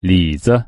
李子。